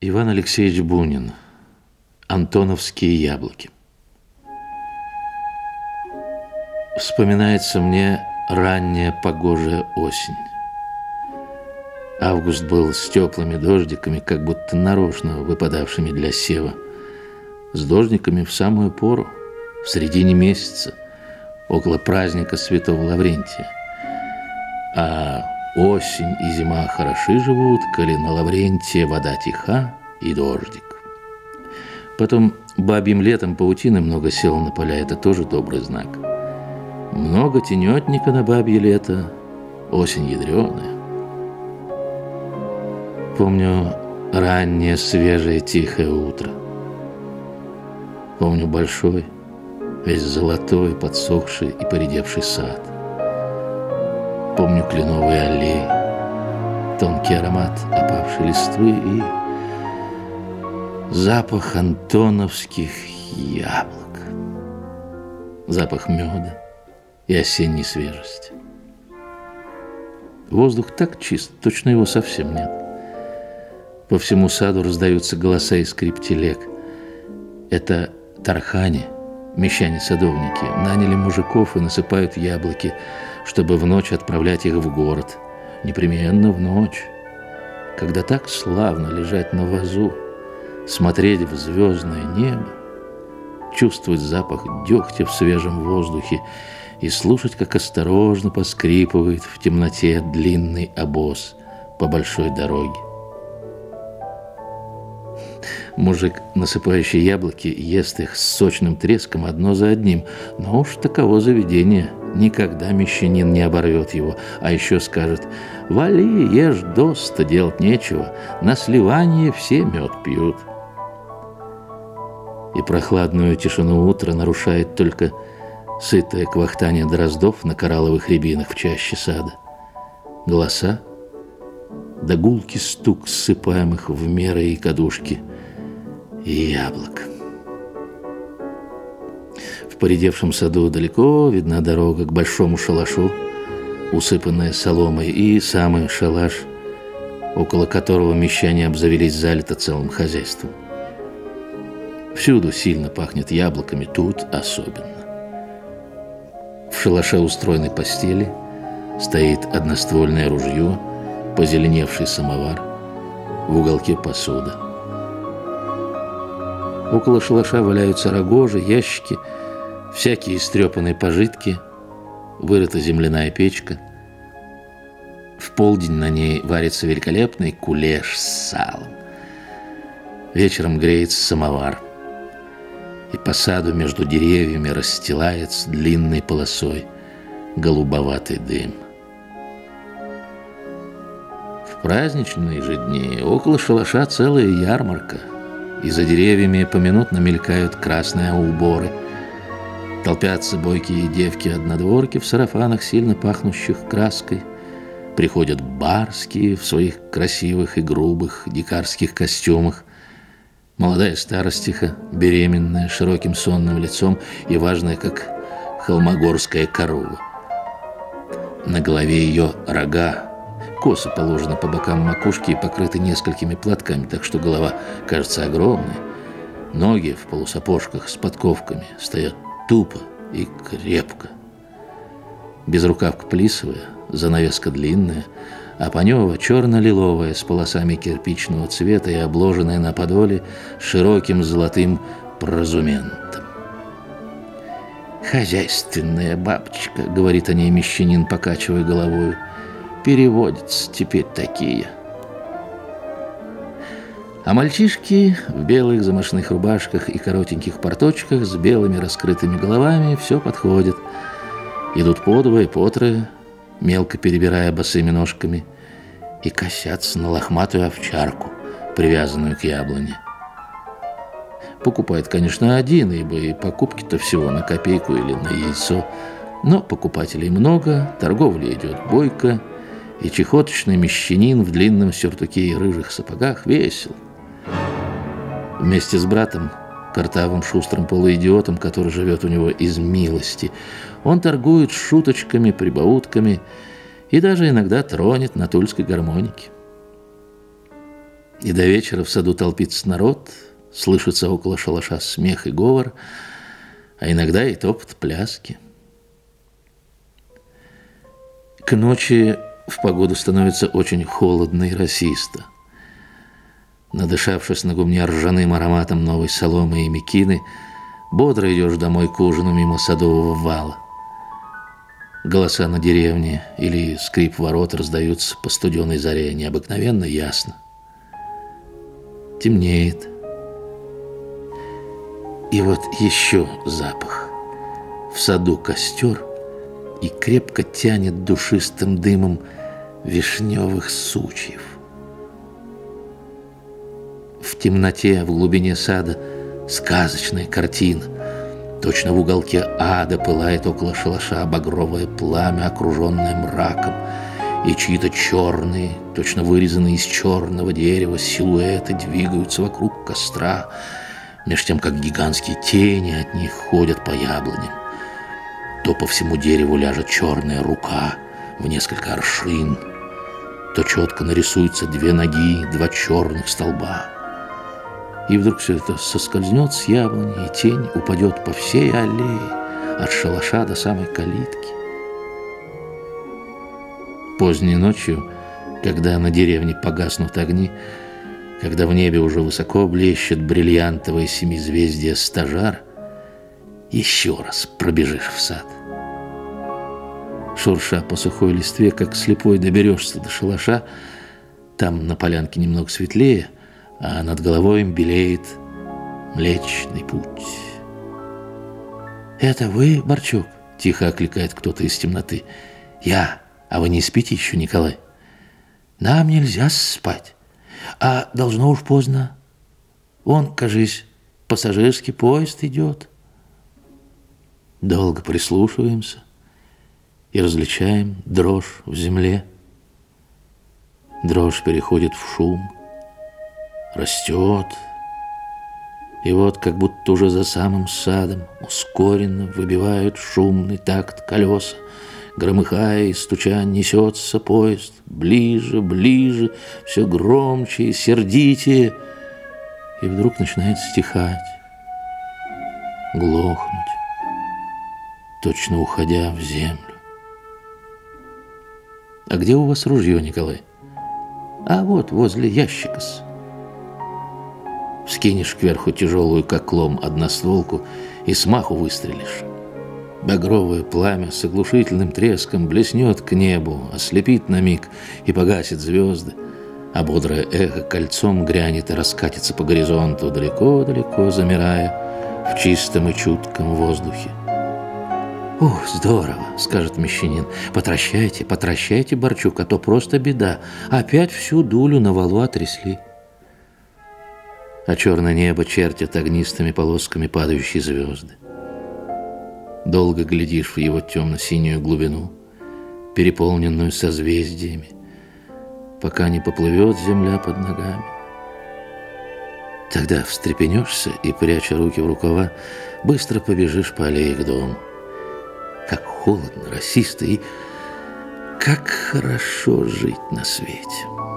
Иван Алексеевич Бунин. Антоновские яблоки. Вспоминается мне ранняя погожая осень. Август был с теплыми дождиками, как будто нарочно выпадавшими для сева. С дождиками в самую пору, в середине месяца, около праздника Святого Лаврентия. А Осень и зима хороши живут, коли на Лаврентия вода тиха и дождик. Потом бабьим летом паутины много сел на поля, это тоже добрый знак. Много тенетника на бабье лето, осень ядреная. Помню раннее, свежее, тихое утро. Помню большой, весь золотой, подсохший и поредевший сад – Кленовые аллеи, тонкий аромат опавшей листвы и запах антоновских яблок, запах меда и осенней свежести. Воздух так чист, точно его совсем нет. По всему саду раздаются голоса и скрип телег. Это тархани, мещане-садовники, наняли мужиков и насыпают яблоки, чтобы в ночь отправлять их в город. Непременно в ночь, когда так славно лежать на вазу, смотреть в звездное небо, чувствовать запах дегтя в свежем воздухе и слушать, как осторожно поскрипывает в темноте длинный обоз по большой дороге. Мужик, насыпающий яблоки, ест их с сочным треском одно за одним, но уж таково заведение – Никогда мещанин не оборвет его, а еще скажет «Вали, ешь доста, делать нечего, на сливание все мед пьют». И прохладную тишину утра нарушает только сытое квахтание дроздов на коралловых рябинах в чаще сада. Голоса, да гулкий стук ссыпаемых в меры и кадушки и яблок. В поредевшем саду далеко видна дорога к большому шалашу, усыпанная соломой, и самый шалаш, около которого мещане обзавелись залито целым хозяйством. Всюду сильно пахнет яблоками, тут особенно. В шалаше устроенной постели стоит одноствольное ружье, позеленевший самовар, в уголке посуда. Около шалаша валяются рогожи, ящики – всякие истрепанные пожитки, вырыта земляная печка. В полдень на ней варится великолепный кулеш с салом. Вечером греется самовар. И по саду между деревьями расстилается длинной полосой голубоватый дым. В праздничные же дни около шалаша целая ярмарка, и за деревьями поминутно мелькают красные уборы – Толпятся бойкие девки-однодворки в сарафанах, сильно пахнущих краской. Приходят барские в своих красивых и грубых дикарских костюмах. Молодая старостиха, беременная, широким сонным лицом и важная, как холмогорская корова. На голове ее рога, косы положены по бокам макушки и покрыты несколькими платками, так что голова кажется огромной. Ноги в полусапожках с подковками стоят тупо и крепко. Безрукавка плисовая, занавеска длинная, а Панева черно-лиловая с полосами кирпичного цвета и обложенная на подоле широким золотым прозументом. «Хозяйственная бабочка», — говорит о ней мещанин, покачивая головой, — «переводятся теперь такие». А мальчишки в белых замашных рубашках и коротеньких порточках с белыми раскрытыми головами все подходят. Идут подвое, потрое, мелко перебирая босыми ножками, и косятся на лохматую овчарку, привязанную к яблоне. Покупает, конечно, один, ибо и покупки-то всего на копейку или на яйцо. Но покупателей много, торговля идет бойко, и чехоточный мещанин в длинном сюртуке и рыжих сапогах весел. Вместе с братом, картавым шустрым полуидиотом, который живет у него из милости, он торгует шуточками, прибаутками и даже иногда тронет на тульской гармонике. И до вечера в саду толпится народ, слышится около шалаша смех и говор, а иногда и топот пляски. К ночи в погоду становится очень холодно и расисто. Надышавшись на гумне ржаным ароматом новой соломы и мекины, бодро идешь домой к ужину мимо садового вала. Голоса на деревне или скрип ворот раздаются по студеной заре необыкновенно ясно. Темнеет. И вот еще запах. В саду костер и крепко тянет душистым дымом вишневых сучьев. В темноте, в глубине сада сказочная картина. Точно в уголке ада пылает около шалаша багровое пламя, окруженное мраком, и чьи-то черные, точно вырезанные из черного дерева силуэты двигаются вокруг костра, меж тем, как гигантские тени от них ходят по яблоням. То по всему дереву ляжет черная рука в несколько аршин, то четко нарисуются две ноги, два черных столба. И вдруг все это соскользнет с яблони, и тень упадет по всей аллее, от шалаша до самой калитки. Поздней ночью, когда на деревне погаснут огни, когда в небе уже высоко блещет бриллиантовое семизвездие стажар, еще раз пробежишь в сад. Шурша по сухой листве, как слепой доберешься до шалаша, там на полянке немного светлее – а над головой белеет Млечный Путь. «Это вы, Борчук?» — тихо окликает кто-то из темноты. «Я. А вы не спите еще, Николай?» «Нам нельзя спать. А должно уж поздно. Вон, кажись, пассажирский поезд идет». Долго прислушиваемся и различаем дрожь в земле. Дрожь переходит в шум — растет. И вот как будто уже за самым садом ускоренно выбивают шумный такт колеса. Громыхая и стуча несется поезд ближе, ближе, все громче и сердитее. И вдруг начинает стихать, глохнуть, точно уходя в землю. А где у вас ружье, Николай? А вот возле ящика-с. Скинешь кверху тяжелую, как лом, одностволку и смаху выстрелишь. Багровое пламя с оглушительным треском блеснет к небу, ослепит на миг и погасит звезды, а бодрое эхо кольцом грянет и раскатится по горизонту, далеко-далеко замирая в чистом и чутком воздухе. «Ух, здорово!» — скажет мещанин. «Потращайте, потращайте, Борчук, а то просто беда. Опять всю дулю на валу отрясли» а черное небо чертят огнистыми полосками падающие звезды. Долго глядишь в его темно-синюю глубину, переполненную созвездиями, пока не поплывет земля под ногами. Тогда встрепенешься и, пряча руки в рукава, быстро побежишь по аллее к дому. Холодно, расисто и как хорошо жить на свете.